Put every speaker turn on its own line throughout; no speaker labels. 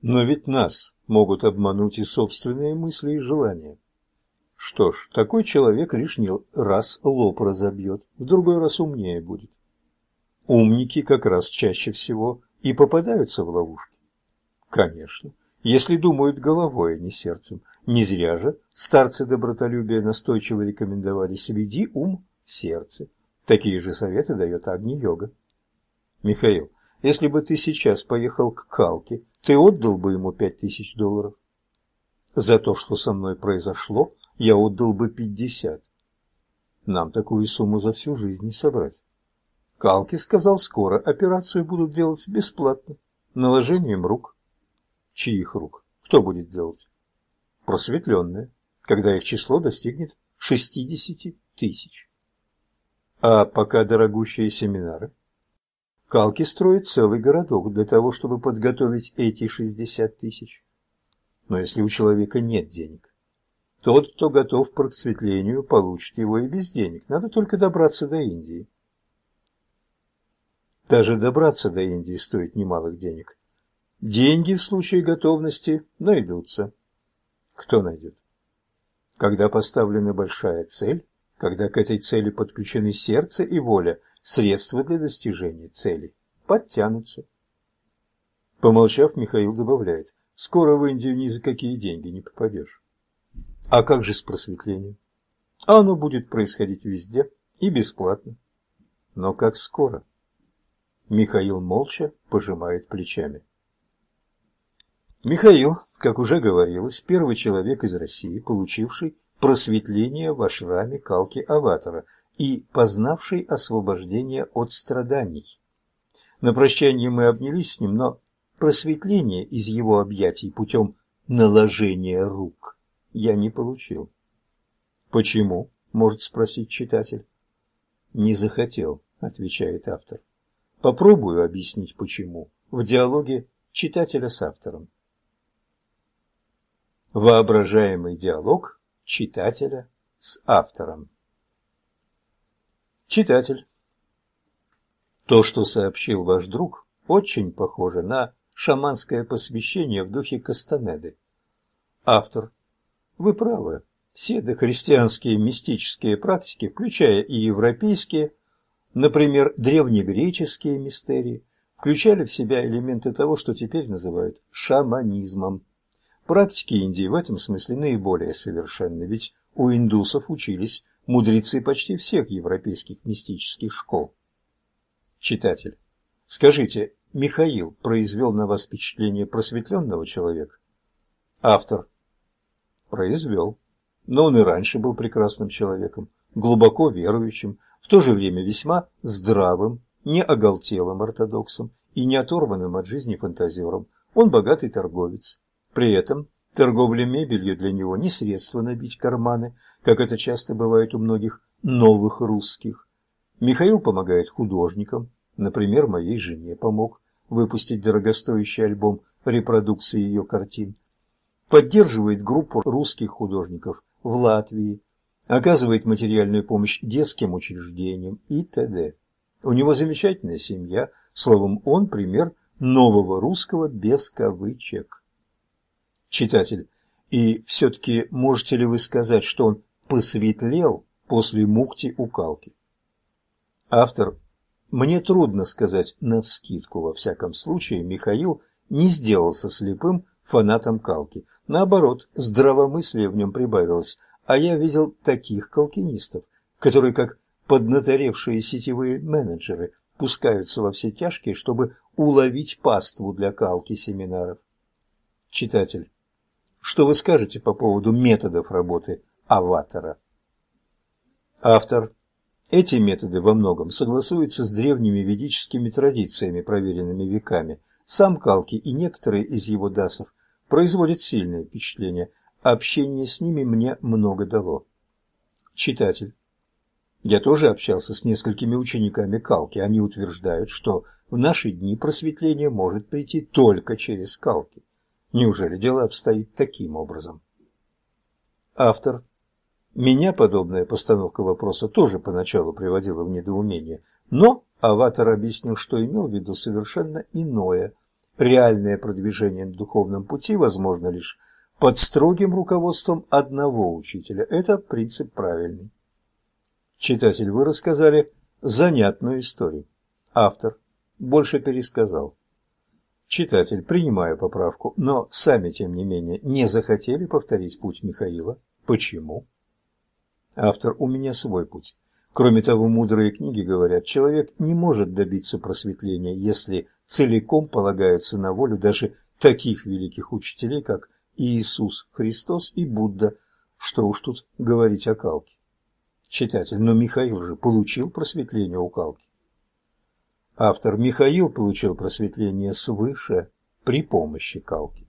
Но ведь нас могут обмануть и собственные мысли и желания. Что ж, такой человек лишний раз лоб разобьет, в другой раз умнее будет. Умники как раз чаще всего и попадаются в ловушки. Конечно, если думают головой, а не сердцем. Не зря же старцы добротолюбия настойчиво рекомендовали «сведи ум в сердце». Такие же советы дает Агни-йога. Михаил, если бы ты сейчас поехал к Калке, ты отдал бы ему пять тысяч долларов? За то, что со мной произошло, я отдал бы пятьдесят. Нам такую сумму за всю жизнь не собрать. Калки сказал, скоро операцию будут делать бесплатно, наложением рук. Чьих рук? Кто будет делать? Просветленные, когда их число достигнет шестидесяти тысяч. А пока дорогущие семинары. Калки строит целый городок для того, чтобы подготовить эти шестьдесят тысяч. Но если у человека нет денег, тот, кто готов к просветлению, получит его и без денег. Надо только добраться до Индии. Даже добраться до Индии стоит немалых денег. Деньги в случае готовности найдутся. Кто найдет? Когда поставлена большая цель, когда к этой цели подключены сердце и воля, средства для достижения цели подтянутся. Помолчав, Михаил добавляет, скоро в Индию ни за какие деньги не попадешь. А как же с просветлением? Оно будет происходить везде и бесплатно. Но как скоро? Михаил молча пожимает плечами. Михаил, как уже говорилось, первый человек из России, получивший просветление в ашраме Калки Аватара и познавший освобождение от страданий. На прощание мы обнялись с ним, но просветление из его объятий путем наложения рук я не получил. Почему? может спросить читатель. Не захотел, отвечает автор. Попробую объяснить почему в диалоге читателя с автором. Воображаемый диалог читателя с автором. Читатель. То, что сообщил ваш друг, очень похоже на шаманское посвящение в духе Кастанеды. Автор. Вы правы. Все дохристианские мистические практики, включая и европейские, например, древнегреческие мистерии, включали в себя элементы того, что теперь называют шаманизмом. Практики Индии в этом смысле наиболее совершенны, ведь у индусов учились мудрецы почти всех европейских мистических школ. Читатель, скажите, Михаил произвел на вас впечатление просветленного человека? Автор. Произвел. Но он и раньше был прекрасным человеком, глубоко верующим, в то же время весьма здравым, не оголтелым ортодоксом и не оторванным от жизни фантазером. Он богатый торговец. При этом торговля мебелью для него не средство набить карманы, как это часто бывает у многих новых русских. Михаил помогает художникам, например, моей жене помог выпустить дорогостоящий альбом репродукции ее картин, поддерживает группу русских художников в Латвии, оказывает материальную помощь детским учреждениям и т.д. У него замечательная семья, словом, он пример нового русского без кавычек. Читатель, и все-таки можете ли вы сказать, что он посветлел после мукти укалки? Автор. Мне трудно сказать навскидку, во всяком случае, Михаил не сделался слепым фанатом калки. Наоборот, здравомыслие в нем прибавилось, а я видел таких калкинистов, которые, как поднаторевшие сетевые менеджеры, пускаются во все тяжкие, чтобы уловить паству для калки семинаров. Читатель. Что вы скажете по поводу методов работы аватара? Автор. Эти методы во многом согласуются с древними ведическими традициями, проверенными веками. Сам Калки и некоторые из его дасов производят сильное впечатление. Общение с ними мне много дало. Читатель. Я тоже общался с несколькими учениками Калки. Они утверждают, что в наши дни просветление может прийти только через Калки. Неужели дело обстоит таким образом? Автор. Меня подобная постановка вопроса тоже поначалу приводила в недоумение, но аватар объяснил, что имел в виду совершенно иное. реальное продвижение на духовном пути возможно лишь под строгим руководством одного учителя. Это принцип правильный. Читатель, вы рассказали занятную историю. Автор больше пересказал. Читатель, принимаю поправку, но сами, тем не менее, не захотели повторить путь Михаила. Почему? Автор, у меня свой путь. Кроме того, мудрые книги говорят, человек не может добиться просветления, если целиком полагается на волю даже таких великих учителей, как Иисус Христос и Будда, что уж тут говорить о Калке. Читатель, но Михаил же получил просветление у Калки. Автор Михаил получил просветление свыше при помощи Калки.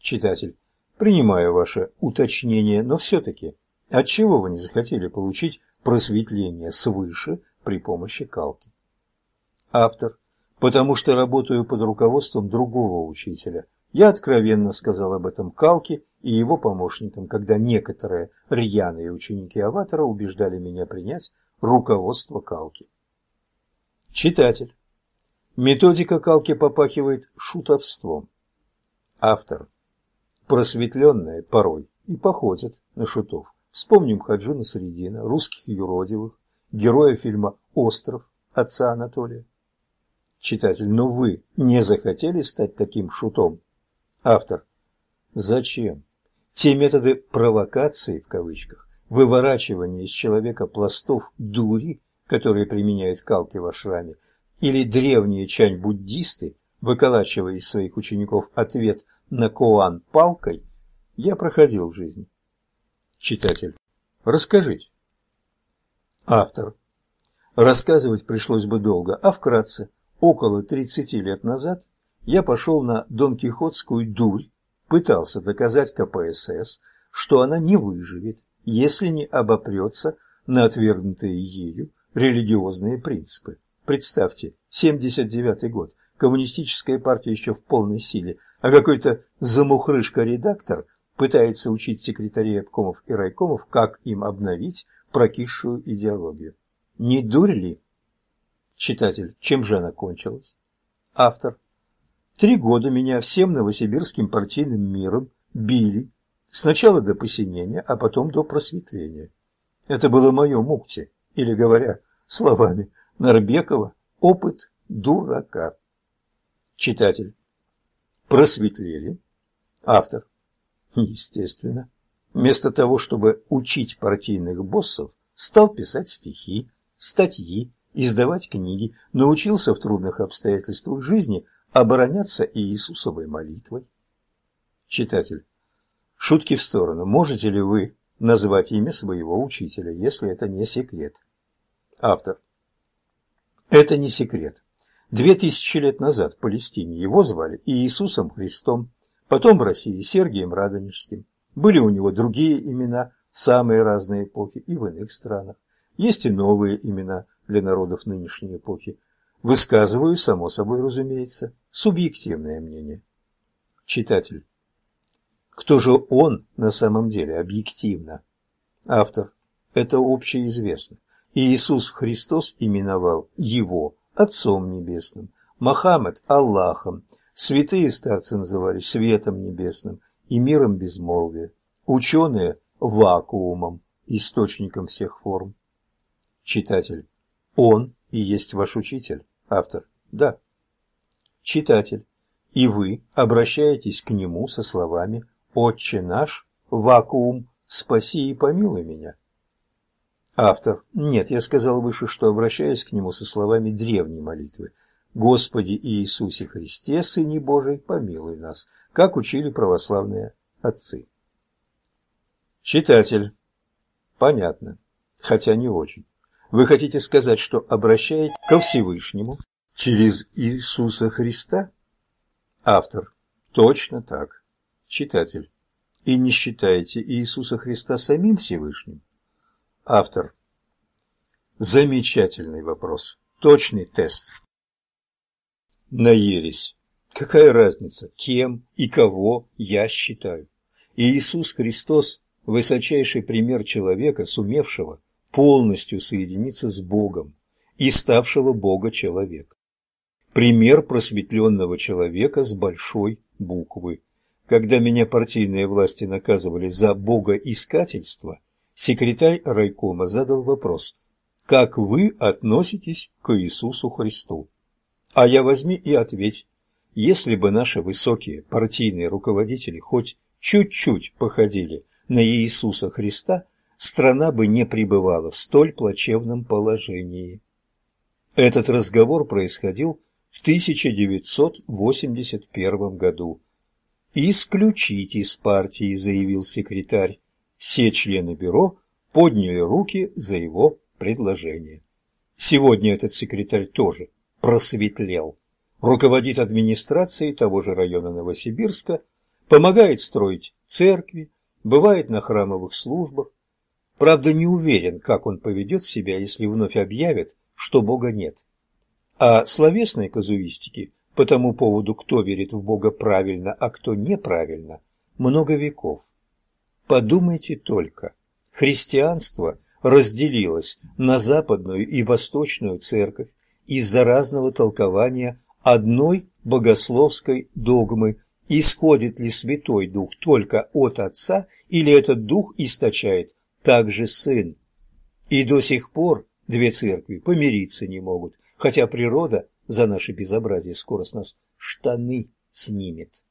Читатель, принимаю ваше уточнение, но все-таки, отчего вы не захотели получить просветление свыше при помощи Калки? Автор, потому что работаю под руководством другого учителя, я откровенно сказал об этом Калке и его помощникам, когда некоторые рьяные ученики Аватара убеждали меня принять руководство Калки. Читатель. Методика Калки попахивает шутовством. Автор. Просветленные порой и походят на шутов. Вспомним Хаджуна Средина, русских юродивых, героя фильма «Остров» отца Анатолия. Читатель, но вы не захотели стать таким шутом? Автор. Зачем? Те методы «провокации» в кавычках, выворачивания из человека пластов дури, которые применяют калки в ашраме, или древние чань-буддисты, выколачивая из своих учеников ответ на коан палкой, я проходил в жизни. Читатель. Расскажите. Автор. Рассказывать пришлось бы долго, а вкратце. Около 30 лет назад я пошел на Дон-Кихотскую дурь, пытался доказать КПСС, что она не выживет, если не обопрется на отвергнутые ею религиозные принципы. Представьте, 79-й год, коммунистическая партия еще в полной силе, а какой-то замухрышка-редактор пытается учить секретарей обкомов и райкомов, как им обновить прокисшую идеологию. Не дурь ли? Читатель, чем же она кончилась? Автор. Три года меня всем новосибирским партийным миром били, сначала до посинения, а потом до просветления. Это было мое мукти, или, говоря словами Нарбекова, опыт дурака. Читатель. Просветлели. Автор. Естественно. Вместо того, чтобы учить партийных боссов, стал писать стихи, статьи, издавать книги, научился в трудных обстоятельствах жизни обороняться Иисусовой молитвой. Читатель, шутки в сторону. Можете ли вы назвать имя своего учителя, если это не секрет? Автор. Это не секрет. Две тысячи лет назад в Палестине его звали Иисусом Христом, потом в России Сергием Радонежским. Были у него другие имена, самые разные эпохи и в иных странах. Есть и новые имена для народов нынешней эпохи. Высказываю, само собой разумеется, субъективное мнение. Читатель. Кто же он на самом деле объективно? Автор. Это общеизвестно. Иисус Христос именовал его Отцом Небесным, Мохаммед – Аллахом, святые старцы называли Светом Небесным и миром безмолвия, ученые – вакуумом, источником всех форм. Читатель. Он и есть ваш учитель. Автор. Да. Читатель. И вы обращаетесь к нему со словами «Отче наш, вакуум, спаси и помилуй меня». Автор. Нет, я сказал выше, что обращаюсь к нему со словами древней молитвы. «Господи Иисусе Христе, Сыне Божий, помилуй нас», как учили православные отцы. Читатель. Понятно, хотя не очень. Вы хотите сказать, что обращаете ко Всевышнему через Иисуса Христа? Автор. Точно так. Читатель. И не считаете Иисуса Христа самим Всевышним? Автор. Замечательный вопрос. Точный тест. На ересь. Какая разница, кем и кого я считаю? Иисус Христос – высочайший пример человека, сумевшего полностью соединиться с Богом и ставшего Бога человек. пример просветленного человека с большой буквы. Когда меня партийные власти наказывали за богоискательство, секретарь райкома задал вопрос, как вы относитесь к Иисусу Христу? А я возьми и ответь, если бы наши высокие партийные руководители хоть чуть-чуть походили на Иисуса Христа, страна бы не пребывала в столь плачевном положении. Этот разговор происходил в 1981 году. «Исключить из партии», – заявил секретарь. Все члены бюро подняли руки за его предложение. Сегодня этот секретарь тоже просветлел. Руководит администрацией того же района Новосибирска, помогает строить церкви, бывает на храмовых службах. Правда, не уверен, как он поведет себя, если вновь объявит, что Бога нет. А словесной казуистики по тому поводу, кто верит в Бога правильно, а кто неправильно, много веков. Подумайте только, христианство разделилось на западную и восточную церковь из-за разного толкования одной богословской догмы, исходит ли Святой Дух только от Отца или этот Дух источает также Сын. И до сих пор две церкви помириться не могут, хотя природа за наше безобразие скоро с нас штаны снимет.